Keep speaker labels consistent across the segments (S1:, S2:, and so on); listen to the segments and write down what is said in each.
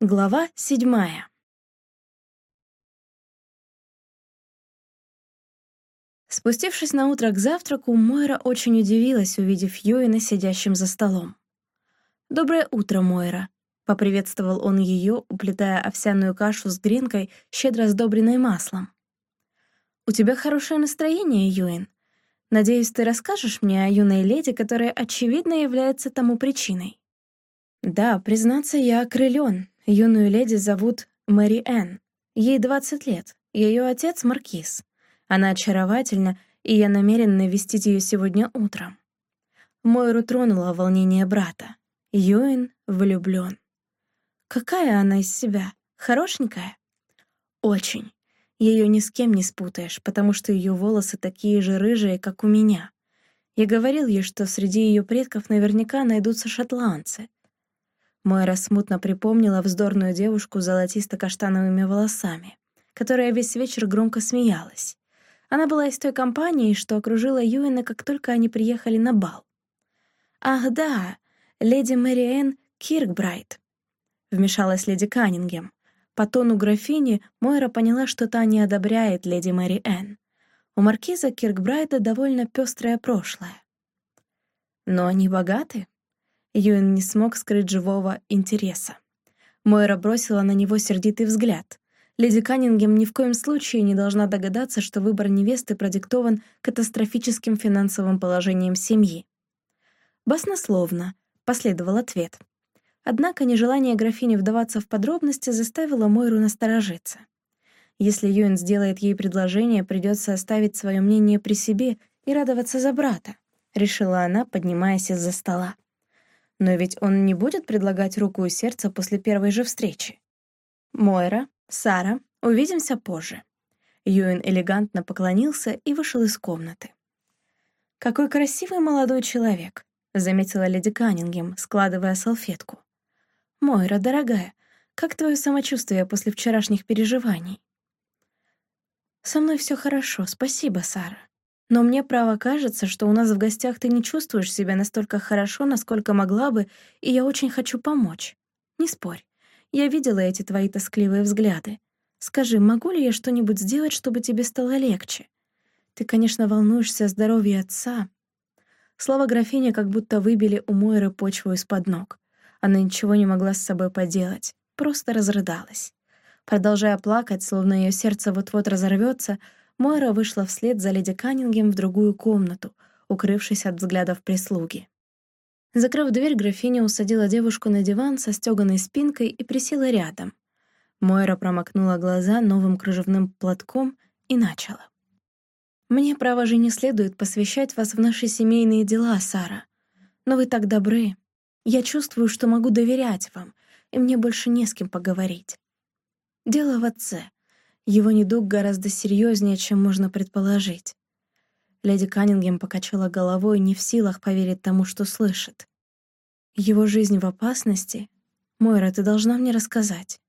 S1: Глава седьмая. Спустившись на утро к завтраку, Мойра очень удивилась, увидев Юина сидящим за столом. «Доброе утро, Мойра», — поприветствовал он ее, уплетая овсяную кашу с гренкой, щедро сдобренной маслом. «У тебя хорошее настроение, Юин. Надеюсь, ты расскажешь мне о юной леди, которая, очевидно, является тому причиной». «Да, признаться, я окрылён. Юную леди зовут Мэри Энн. Ей 20 лет. Ее отец — маркиз. Она очаровательна, и я намерен навестить ее сегодня утром». Мойру тронуло волнение брата. Юин влюблён. Какая она из себя? Хорошенькая? Очень. Ее ни с кем не спутаешь, потому что ее волосы такие же рыжие, как у меня. Я говорил ей, что среди ее предков наверняка найдутся шотландцы. Мойра смутно припомнила вздорную девушку с золотисто-каштановыми волосами, которая весь вечер громко смеялась. Она была из той компании, что окружила Юэна, как только они приехали на бал. «Ах да, леди Мэриэн Киркбрайт», — вмешалась леди Каннингем. По тону графини Мойра поняла, что та не одобряет леди Мэри Энн. У маркиза Киркбрайда довольно пестрое прошлое. Но они богаты, Юэн не смог скрыть живого интереса. Мойра бросила на него сердитый взгляд. Леди Каннингем ни в коем случае не должна догадаться, что выбор невесты продиктован катастрофическим финансовым положением семьи. «Баснословно», — последовал ответ. Однако нежелание графини вдаваться в подробности заставило Мойру насторожиться. Если Юэн сделает ей предложение, придется оставить свое мнение при себе и радоваться за брата, решила она, поднимаясь из-за стола. Но ведь он не будет предлагать руку и сердце после первой же встречи. «Мойра, Сара, увидимся позже». Юэн элегантно поклонился и вышел из комнаты. «Какой красивый молодой человек», — заметила леди Каннингем, складывая салфетку. «Мойра, дорогая, как твое самочувствие после вчерашних переживаний?» «Со мной все хорошо, спасибо, Сара. Но мне право кажется, что у нас в гостях ты не чувствуешь себя настолько хорошо, насколько могла бы, и я очень хочу помочь. Не спорь. Я видела эти твои тоскливые взгляды. Скажи, могу ли я что-нибудь сделать, чтобы тебе стало легче? Ты, конечно, волнуешься о здоровье отца. Слова графини как будто выбили у Мойры почву из-под ног. Она ничего не могла с собой поделать, просто разрыдалась. Продолжая плакать, словно ее сердце вот-вот разорвется, Мойра вышла вслед за леди Каннингем в другую комнату, укрывшись от взглядов прислуги. Закрыв дверь, графиня усадила девушку на диван со стёганой спинкой и присела рядом. Мойра промокнула глаза новым кружевным платком и начала. «Мне, право же, не следует посвящать вас в наши семейные дела, Сара. Но вы так добры. Я чувствую, что могу доверять вам, и мне больше не с кем поговорить. Дело в отце. Его недуг гораздо серьезнее, чем можно предположить. Леди Каннингем покачала головой, не в силах поверить тому, что слышит. Его жизнь в опасности? Мойра, ты должна мне рассказать.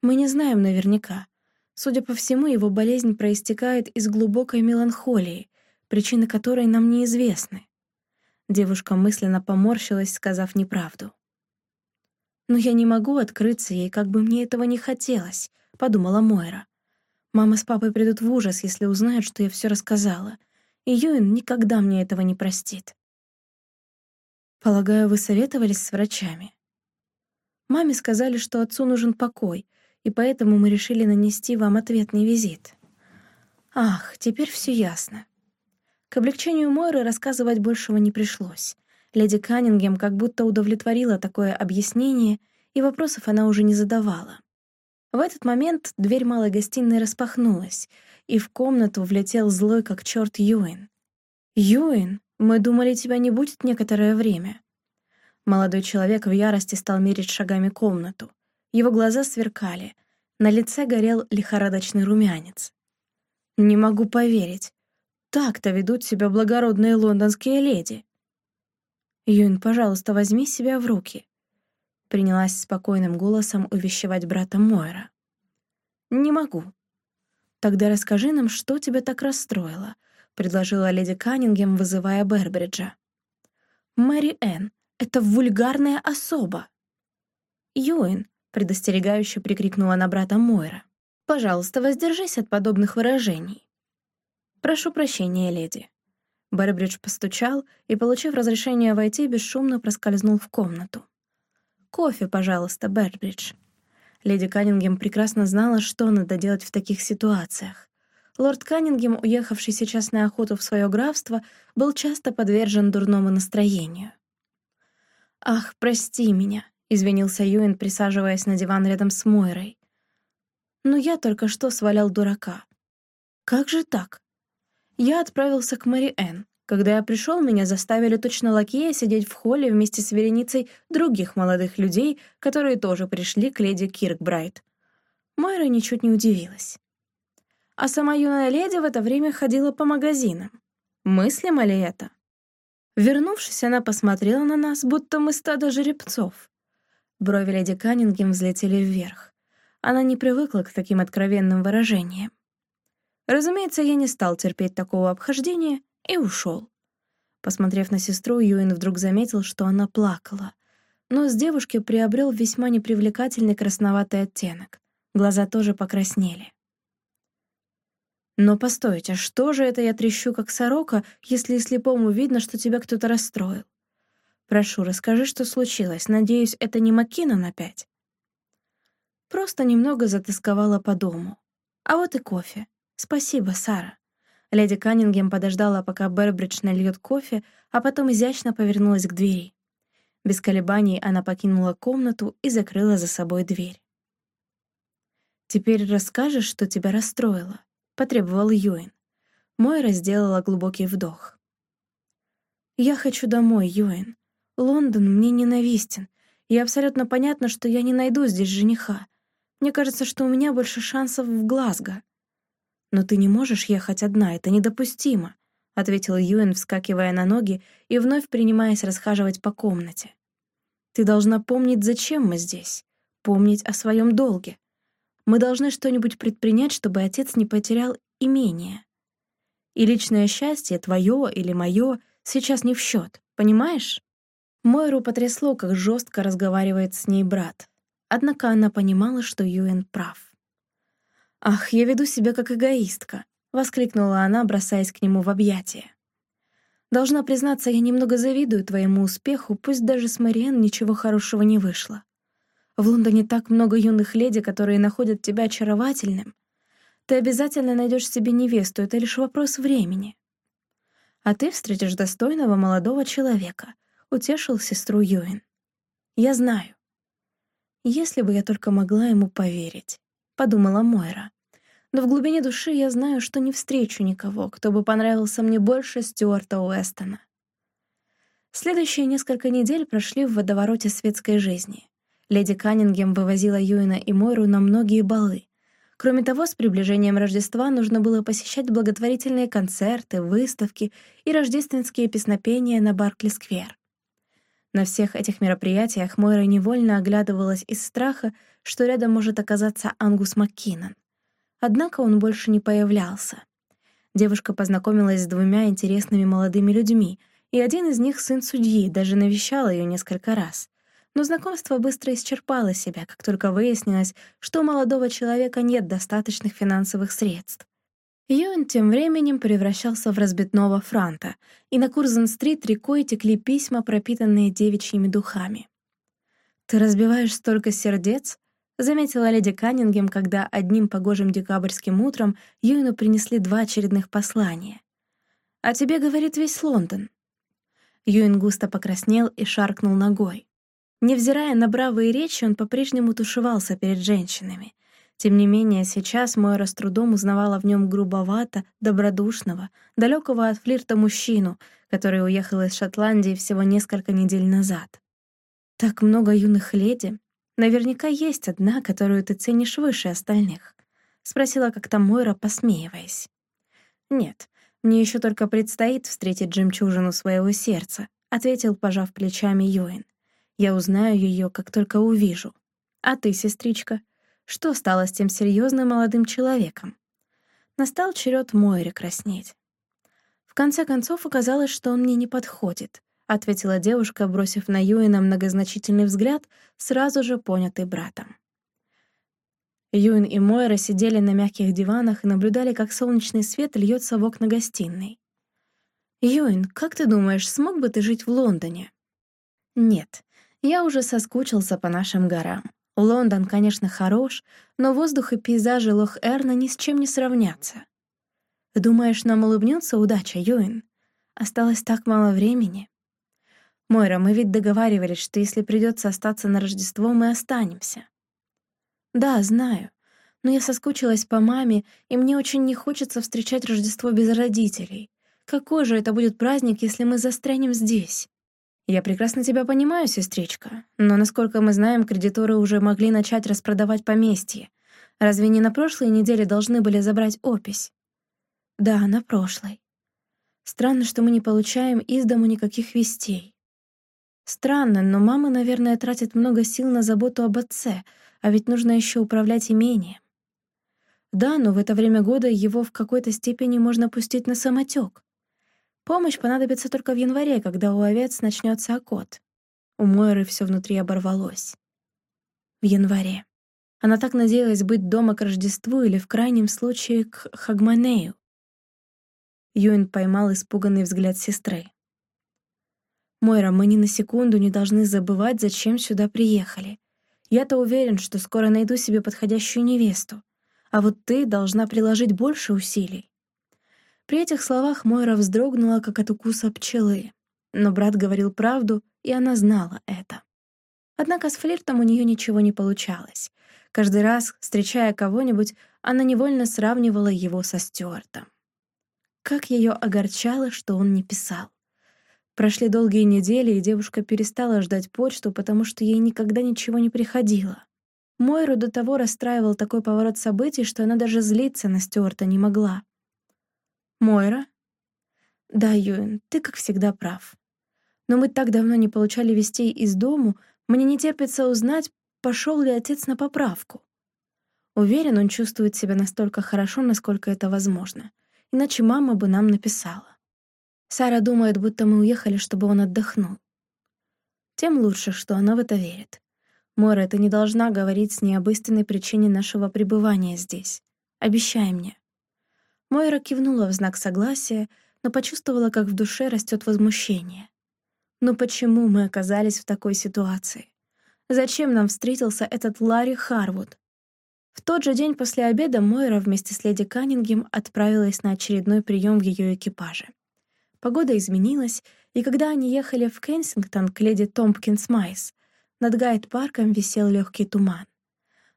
S1: Мы не знаем наверняка. Судя по всему, его болезнь проистекает из глубокой меланхолии, причины которой нам неизвестны. Девушка мысленно поморщилась, сказав неправду. «Но я не могу открыться ей, как бы мне этого не хотелось», — подумала Мойра. «Мама с папой придут в ужас, если узнают, что я все рассказала, и Юин никогда мне этого не простит». «Полагаю, вы советовались с врачами?» «Маме сказали, что отцу нужен покой, и поэтому мы решили нанести вам ответный визит». «Ах, теперь все ясно». К облегчению Мойры рассказывать большего не пришлось. Леди Каннингем как будто удовлетворила такое объяснение, и вопросов она уже не задавала. В этот момент дверь малой гостиной распахнулась, и в комнату влетел злой как черт Юин. «Юин, мы думали, тебя не будет некоторое время». Молодой человек в ярости стал мерить шагами комнату. Его глаза сверкали, на лице горел лихорадочный румянец. «Не могу поверить. Так-то ведут себя благородные лондонские леди». «Юин, пожалуйста, возьми себя в руки принялась спокойным голосом увещевать брата Мойра. «Не могу». «Тогда расскажи нам, что тебя так расстроило», — предложила леди Каннингем, вызывая Бербриджа. «Мэри Энн, это вульгарная особа». «Юин, предостерегающе прикрикнула на брата Мойра. «Пожалуйста, воздержись от подобных выражений». «Прошу прощения, леди». Бэрбридж постучал и, получив разрешение войти, бесшумно проскользнул в комнату. «Кофе, пожалуйста, Бэрбридж». Леди Каннингем прекрасно знала, что надо делать в таких ситуациях. Лорд Каннингем, уехавший сейчас на охоту в свое графство, был часто подвержен дурному настроению. «Ах, прости меня», — извинился Юин, присаживаясь на диван рядом с Мойрой. «Но я только что свалял дурака». «Как же так?» Я отправился к Мэри Энн. Когда я пришел, меня заставили точно лакея сидеть в холле вместе с вереницей других молодых людей, которые тоже пришли к леди Киркбрайт. Мойра ничуть не удивилась. А сама юная леди в это время ходила по магазинам. Мыслимо ли это? Вернувшись, она посмотрела на нас, будто мы стадо жеребцов. Брови леди Каннингем взлетели вверх. Она не привыкла к таким откровенным выражениям. Разумеется, я не стал терпеть такого обхождения и ушел. Посмотрев на сестру, Юин вдруг заметил, что она плакала. Но с девушки приобрел весьма непривлекательный красноватый оттенок. Глаза тоже покраснели. Но постойте, что же это я трещу как сорока, если слепому видно, что тебя кто-то расстроил? Прошу, расскажи, что случилось. Надеюсь, это не Маккинон опять? Просто немного затасковала по дому. А вот и кофе. Спасибо, Сара. Леди Каннингем подождала, пока Бербридж нальет кофе, а потом изящно повернулась к двери. Без колебаний она покинула комнату и закрыла за собой дверь. «Теперь расскажешь, что тебя расстроило?» — потребовал Юин. Мойра сделала глубокий вдох. «Я хочу домой, Юин. Лондон мне ненавистен, и абсолютно понятно, что я не найду здесь жениха. Мне кажется, что у меня больше шансов в Глазго». «Но ты не можешь ехать одна, это недопустимо», — ответил Юэн, вскакивая на ноги и вновь принимаясь расхаживать по комнате. «Ты должна помнить, зачем мы здесь, помнить о своем долге. Мы должны что-нибудь предпринять, чтобы отец не потерял имение. И личное счастье, твое или мое, сейчас не в счет, понимаешь? Мойру потрясло, как жестко разговаривает с ней брат. Однако она понимала, что Юэн прав. «Ах, я веду себя как эгоистка», — воскликнула она, бросаясь к нему в объятия. «Должна признаться, я немного завидую твоему успеху, пусть даже с Мариэн ничего хорошего не вышло. В Лондоне так много юных леди, которые находят тебя очаровательным. Ты обязательно найдешь себе невесту, это лишь вопрос времени. А ты встретишь достойного молодого человека, утешил сестру Юин. Я знаю. Если бы я только могла ему поверить, подумала Мойра. Но в глубине души я знаю, что не встречу никого, кто бы понравился мне больше Стюарта Уэстона. Следующие несколько недель прошли в водовороте светской жизни. Леди Каннингем вывозила Юина и Мойру на многие балы. Кроме того, с приближением Рождества нужно было посещать благотворительные концерты, выставки и рождественские песнопения на Баркли-сквер. На всех этих мероприятиях Мойра невольно оглядывалась из страха, что рядом может оказаться Ангус Маккинон. Однако он больше не появлялся. Девушка познакомилась с двумя интересными молодыми людьми, и один из них, сын судьи, даже навещал ее несколько раз. Но знакомство быстро исчерпало себя, как только выяснилось, что у молодого человека нет достаточных финансовых средств. Юэн тем временем превращался в разбитного франта, и на Курзен-стрит рекой текли письма, пропитанные девичьими духами. «Ты разбиваешь столько сердец?» — заметила леди Каннингем, когда одним погожим декабрьским утром Юэну принесли два очередных послания. «О тебе говорит весь Лондон». Юэн густо покраснел и шаркнул ногой. Невзирая на бравые речи, он по-прежнему тушевался перед женщинами. Тем не менее, сейчас Мойра с трудом узнавала в нем грубовато, добродушного, далекого от флирта мужчину, который уехал из Шотландии всего несколько недель назад. «Так много юных леди. Наверняка есть одна, которую ты ценишь выше остальных», — спросила как-то Мойра, посмеиваясь. «Нет, мне еще только предстоит встретить жемчужину своего сердца», — ответил, пожав плечами Юэн. Я узнаю ее, как только увижу. А ты, сестричка, что стало с тем серьезным молодым человеком? Настал черед Мойре краснеть. В конце концов оказалось, что он мне не подходит, ответила девушка, бросив на Юина многозначительный взгляд, сразу же понятый братом. Юин и Мойра сидели на мягких диванах и наблюдали, как солнечный свет льется в окна гостиной. «Юин, как ты думаешь, смог бы ты жить в Лондоне?» «Нет, я уже соскучился по нашим горам. Лондон, конечно, хорош, но воздух и пейзажи Лох-Эрна ни с чем не сравнятся. Думаешь, нам улыбнется удача, Юин? Осталось так мало времени. Мойра, мы ведь договаривались, что если придется остаться на Рождество, мы останемся. Да, знаю. Но я соскучилась по маме, и мне очень не хочется встречать Рождество без родителей. Какой же это будет праздник, если мы застрянем здесь? Я прекрасно тебя понимаю, сестричка, но, насколько мы знаем, кредиторы уже могли начать распродавать поместье. Разве не на прошлой неделе должны были забрать опись? Да, на прошлой. Странно, что мы не получаем из дому никаких вестей. Странно, но мама, наверное, тратит много сил на заботу об отце, а ведь нужно еще управлять имением. Да, но в это время года его в какой-то степени можно пустить на самотек. Помощь понадобится только в январе, когда у овец начнется окот. У Мойры все внутри оборвалось. В январе. Она так надеялась быть дома к Рождеству или, в крайнем случае, к Хагманею. Юин поймал испуганный взгляд сестры. «Мойра, мы ни на секунду не должны забывать, зачем сюда приехали. Я-то уверен, что скоро найду себе подходящую невесту. А вот ты должна приложить больше усилий. При этих словах Мойра вздрогнула, как от укуса пчелы. Но брат говорил правду, и она знала это. Однако с флиртом у нее ничего не получалось. Каждый раз, встречая кого-нибудь, она невольно сравнивала его со Стюартом. Как ее огорчало, что он не писал. Прошли долгие недели, и девушка перестала ждать почту, потому что ей никогда ничего не приходило. Мойру до того расстраивал такой поворот событий, что она даже злиться на Стюарта не могла. «Мойра?» «Да, Юэн, ты, как всегда, прав. Но мы так давно не получали вестей из дому, мне не терпится узнать, пошел ли отец на поправку. Уверен, он чувствует себя настолько хорошо, насколько это возможно. Иначе мама бы нам написала. Сара думает, будто мы уехали, чтобы он отдохнул. Тем лучше, что она в это верит. Мора, ты не должна говорить с ней об истинной причине нашего пребывания здесь. Обещай мне». Мойра кивнула в знак согласия, но почувствовала, как в душе растет возмущение. «Но почему мы оказались в такой ситуации? Зачем нам встретился этот Ларри Харвуд?» В тот же день после обеда Мойра вместе с леди Каннингем отправилась на очередной прием в ее экипаже. Погода изменилась, и когда они ехали в Кенсингтон к леди Томпкинс Майс, над Гайд-парком висел легкий туман.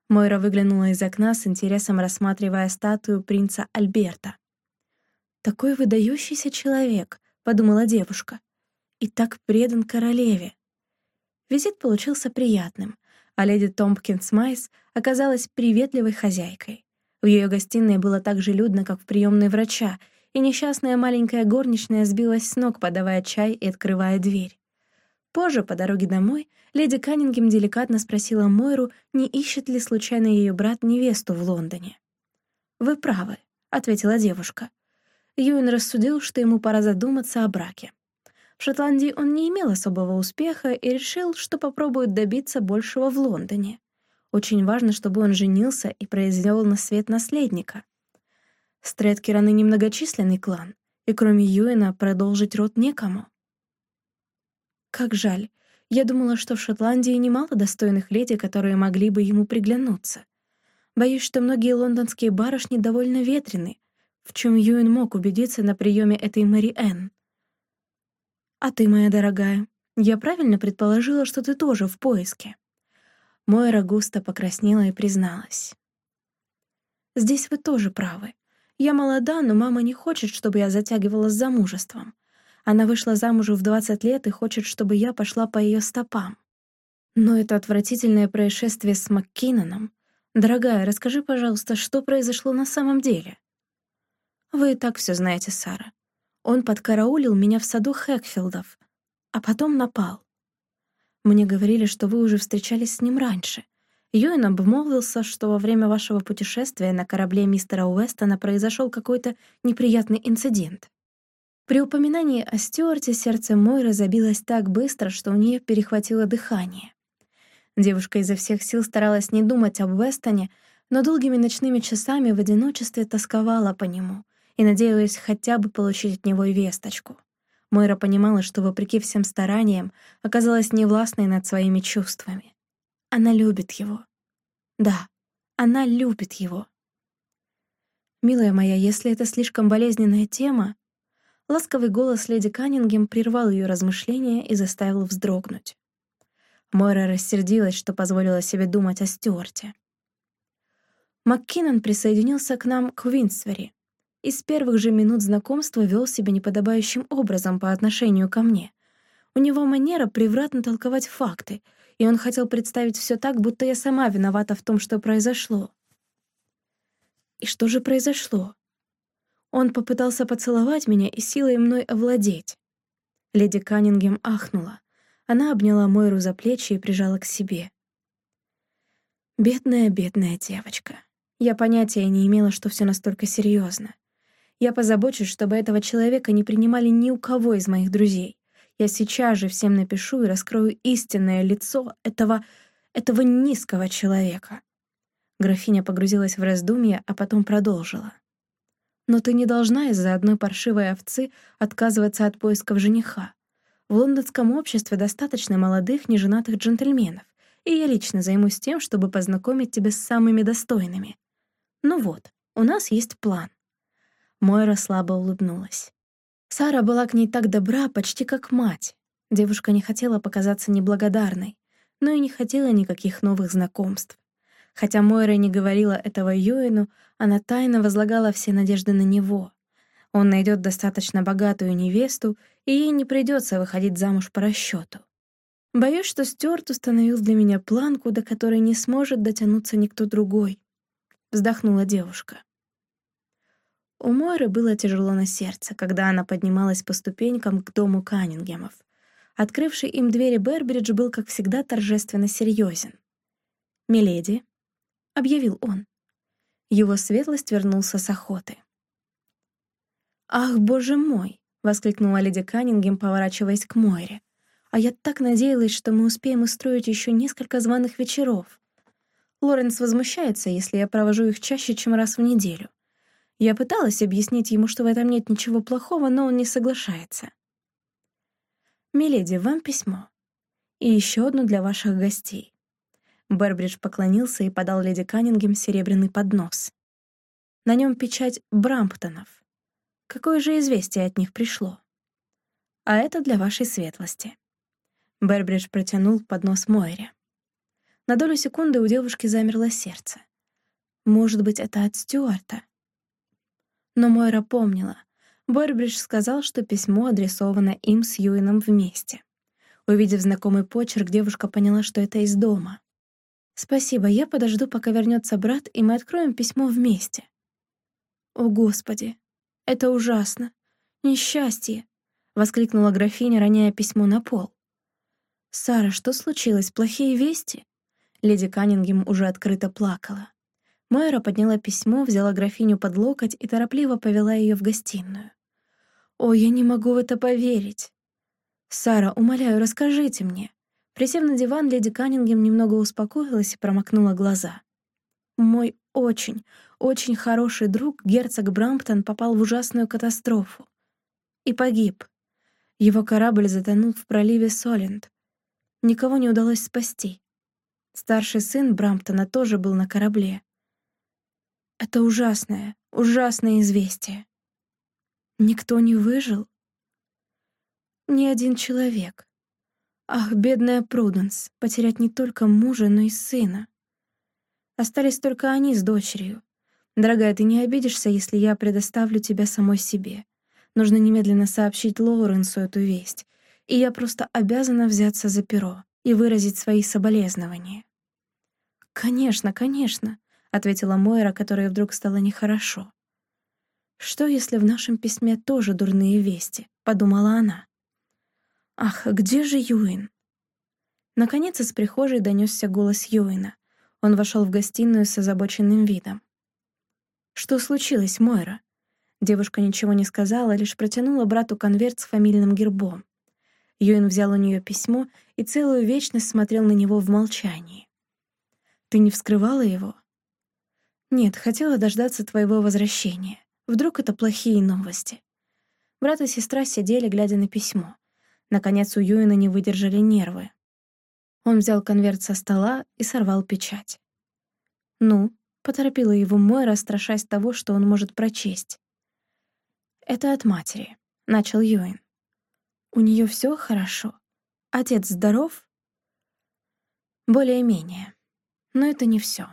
S1: Мойра выглянула из окна с интересом, рассматривая статую принца Альберта. «Такой выдающийся человек», — подумала девушка, — «и так предан королеве». Визит получился приятным, а леди Томпкинс Майс оказалась приветливой хозяйкой. В ее гостиной было так же людно, как в приемной врача, и несчастная маленькая горничная сбилась с ног, подавая чай и открывая дверь. Позже, по дороге домой, леди Каннингем деликатно спросила Мойру, не ищет ли случайно ее брат невесту в Лондоне. «Вы правы», — ответила девушка. Юин рассудил, что ему пора задуматься о браке. В Шотландии он не имел особого успеха и решил, что попробует добиться большего в Лондоне. Очень важно, чтобы он женился и произвел на свет наследника. Стрэдкераны немногочисленный клан, и кроме Юэна продолжить род некому. Как жаль. Я думала, что в Шотландии немало достойных леди, которые могли бы ему приглянуться. Боюсь, что многие лондонские барышни довольно ветрены, в чем Юэн мог убедиться на приеме этой Мэри Энн. «А ты, моя дорогая, я правильно предположила, что ты тоже в поиске?» Мойра густо покраснела и призналась. «Здесь вы тоже правы. Я молода, но мама не хочет, чтобы я затягивала с замужеством. Она вышла замуж в 20 лет и хочет, чтобы я пошла по ее стопам. Но это отвратительное происшествие с МакКиноном. Дорогая, расскажи, пожалуйста, что произошло на самом деле? Вы и так все знаете, Сара. Он подкараулил меня в саду Хэкфилдов, а потом напал. Мне говорили, что вы уже встречались с ним раньше — Юэн обмолвился, что во время вашего путешествия на корабле мистера Уэстона произошел какой-то неприятный инцидент. При упоминании о Стюарте сердце Мойры забилось так быстро, что у нее перехватило дыхание. Девушка изо всех сил старалась не думать об Уэстоне, но долгими ночными часами в одиночестве тосковала по нему и надеялась хотя бы получить от него весточку. Мойра понимала, что, вопреки всем стараниям, оказалась невластной над своими чувствами. Она любит его. Да, она любит его. «Милая моя, если это слишком болезненная тема...» Ласковый голос леди Каннингем прервал ее размышления и заставил вздрогнуть. Мойра рассердилась, что позволила себе думать о Стюарте. МакКиннон присоединился к нам к Винсвери и с первых же минут знакомства вел себя неподобающим образом по отношению ко мне. У него манера превратно толковать факты, и он хотел представить все так, будто я сама виновата в том, что произошло. И что же произошло? Он попытался поцеловать меня и силой мной овладеть. Леди Каннингем ахнула. Она обняла Мойру за плечи и прижала к себе. Бедная, бедная девочка. Я понятия не имела, что все настолько серьезно. Я позабочусь, чтобы этого человека не принимали ни у кого из моих друзей. Я сейчас же всем напишу и раскрою истинное лицо этого... этого низкого человека. Графиня погрузилась в раздумья, а потом продолжила. «Но ты не должна из-за одной паршивой овцы отказываться от поисков жениха. В лондонском обществе достаточно молодых, неженатых джентльменов, и я лично займусь тем, чтобы познакомить тебя с самыми достойными. Ну вот, у нас есть план». Мойра слабо улыбнулась. Сара была к ней так добра, почти как мать. Девушка не хотела показаться неблагодарной, но и не хотела никаких новых знакомств. Хотя Мойра не говорила этого Юэну, она тайно возлагала все надежды на него. Он найдет достаточно богатую невесту, и ей не придется выходить замуж по расчету. Боюсь, что Стюарт установил для меня планку, до которой не сможет дотянуться никто другой. Вздохнула девушка. У Мойры было тяжело на сердце, когда она поднималась по ступенькам к дому Каннингемов. Открывший им двери Бербридж был, как всегда, торжественно серьезен. «Миледи», — объявил он. Его светлость вернулся с охоты. «Ах, боже мой!» — воскликнула леди Каннингем, поворачиваясь к Мойре. «А я так надеялась, что мы успеем устроить еще несколько званых вечеров. Лоренс возмущается, если я провожу их чаще, чем раз в неделю. Я пыталась объяснить ему, что в этом нет ничего плохого, но он не соглашается. «Миледи, вам письмо. И еще одно для ваших гостей. Бербридж поклонился и подал леди Каннингем серебряный поднос. На нем печать Брамптонов. Какое же известие от них пришло? А это для вашей светлости. Бербридж протянул поднос Мойре. На долю секунды у девушки замерло сердце. Может быть, это от Стюарта? Но Мойра помнила. Бербридж сказал, что письмо адресовано им с Юином вместе. Увидев знакомый почерк, девушка поняла, что это из дома. «Спасибо, я подожду, пока вернется брат, и мы откроем письмо вместе». «О, Господи! Это ужасно! Несчастье!» — воскликнула графиня, роняя письмо на пол. «Сара, что случилось? Плохие вести?» Леди Каннингем уже открыто плакала. Майра подняла письмо, взяла графиню под локоть и торопливо повела ее в гостиную. «О, я не могу в это поверить!» «Сара, умоляю, расскажите мне!» Присев на диван, леди Каннингем немного успокоилась и промокнула глаза. «Мой очень, очень хороший друг, герцог Брамптон, попал в ужасную катастрофу. И погиб. Его корабль затонул в проливе Соленд. Никого не удалось спасти. Старший сын Брамптона тоже был на корабле. Это ужасное, ужасное известие. Никто не выжил? Ни один человек. Ах, бедная Пруденс, потерять не только мужа, но и сына. Остались только они с дочерью. Дорогая, ты не обидишься, если я предоставлю тебя самой себе. Нужно немедленно сообщить Лоуренсу эту весть, и я просто обязана взяться за перо и выразить свои соболезнования. «Конечно, конечно», — ответила Мойра, которой вдруг стало нехорошо. «Что, если в нашем письме тоже дурные вести?» — подумала она. Ах, где же Юин? Наконец из прихожей донесся голос Юина. Он вошел в гостиную с озабоченным видом. «Что случилось, Мойра?» Девушка ничего не сказала, лишь протянула брату конверт с фамильным гербом. Юин взял у нее письмо и целую вечность смотрел на него в молчании. «Ты не вскрывала его?» Нет, хотела дождаться твоего возвращения. Вдруг это плохие новости. Брат и сестра сидели, глядя на письмо. Наконец у Юина не выдержали нервы. Он взял конверт со стола и сорвал печать. «Ну», — поторопила его Мойра, страшась того, что он может прочесть. «Это от матери», — начал Юин. «У нее все хорошо? Отец здоров?» «Более-менее. Но это не все.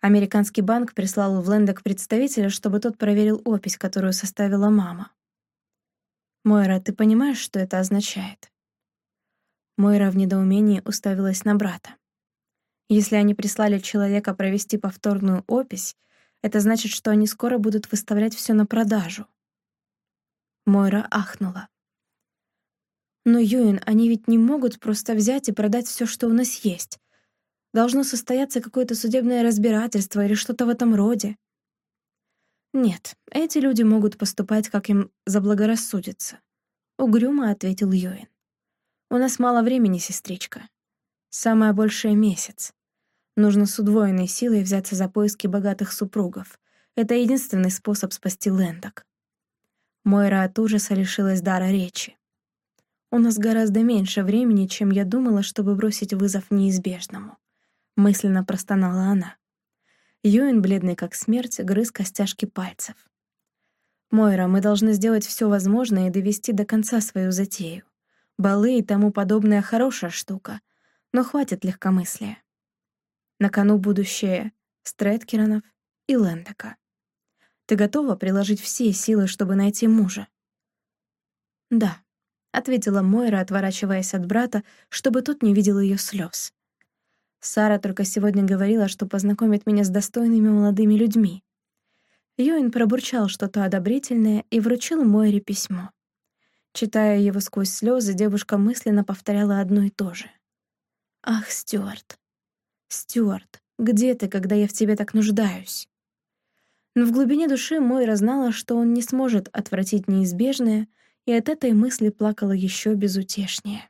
S1: Американский банк прислал в Лендок представителя, чтобы тот проверил опись, которую составила мама. «Мойра, ты понимаешь, что это означает?» Мойра в недоумении уставилась на брата. Если они прислали человека провести повторную опись, это значит, что они скоро будут выставлять все на продажу. Мойра ахнула. «Но, Юин, они ведь не могут просто взять и продать все, что у нас есть. Должно состояться какое-то судебное разбирательство или что-то в этом роде. «Нет, эти люди могут поступать, как им заблагорассудится», — угрюмо ответил Юин. «У нас мало времени, сестричка. Самое большее — месяц. Нужно с удвоенной силой взяться за поиски богатых супругов. Это единственный способ спасти Лэндок». Мойра от ужаса лишилась дара речи. «У нас гораздо меньше времени, чем я думала, чтобы бросить вызов неизбежному», — мысленно простонала она. Юин, бледный как смерть, грыз костяшки пальцев. «Мойра, мы должны сделать все возможное и довести до конца свою затею. Балы и тому подобное хорошая штука, но хватит легкомыслия. На кону будущее Стрэткеронов и Лендека. Ты готова приложить все силы, чтобы найти мужа?» «Да», — ответила Мойра, отворачиваясь от брата, чтобы тот не видел ее слез. Сара только сегодня говорила, что познакомит меня с достойными молодыми людьми. Юин пробурчал что-то одобрительное и вручил Мойре письмо. Читая его сквозь слезы, девушка мысленно повторяла одно и то же. «Ах, Стюарт! Стюарт, где ты, когда я в тебе так нуждаюсь?» Но в глубине души Мойра знала, что он не сможет отвратить неизбежное, и от этой мысли плакала еще безутешнее.